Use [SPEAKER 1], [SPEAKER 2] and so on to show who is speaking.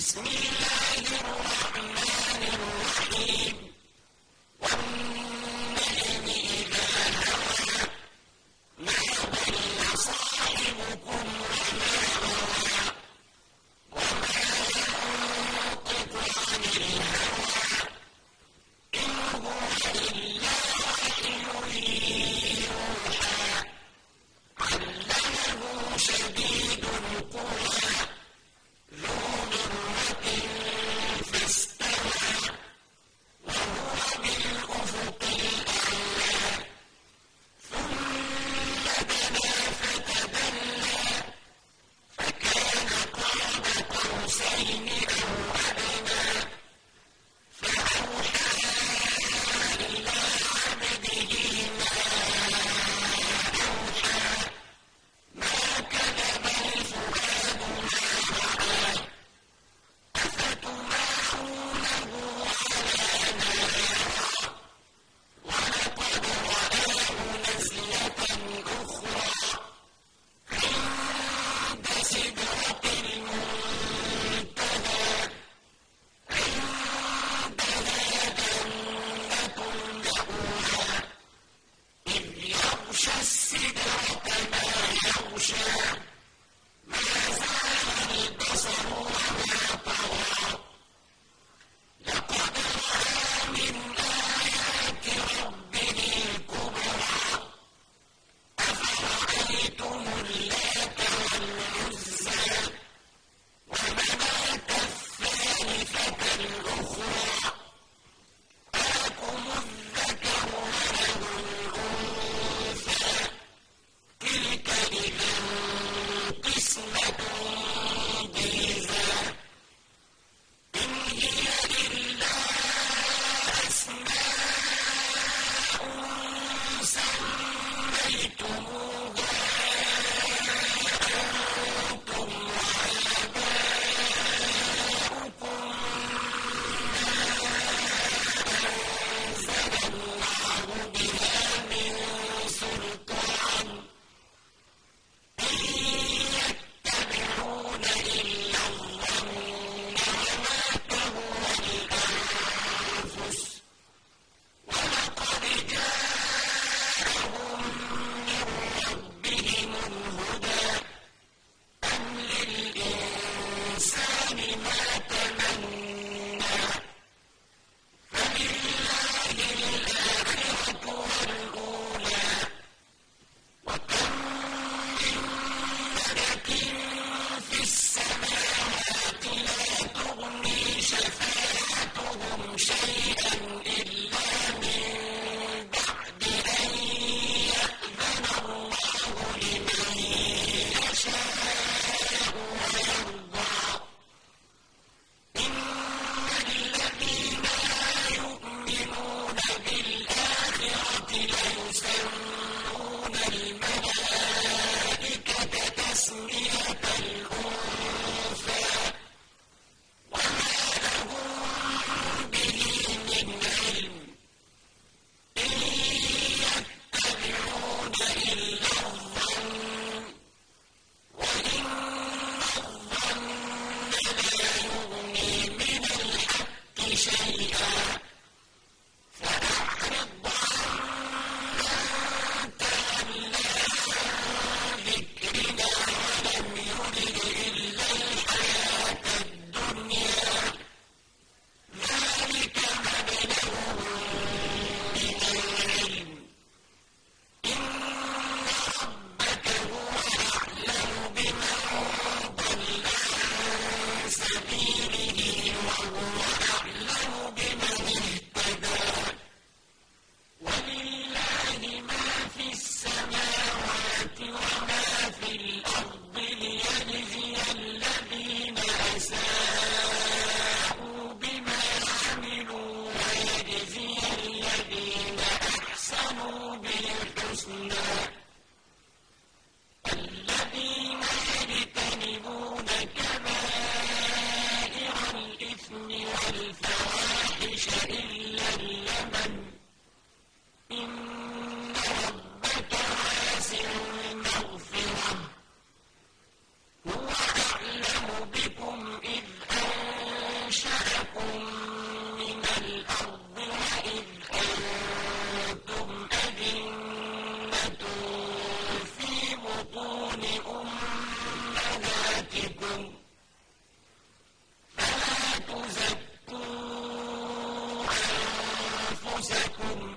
[SPEAKER 1] بسم الله الرحمن شيئا أنفسكم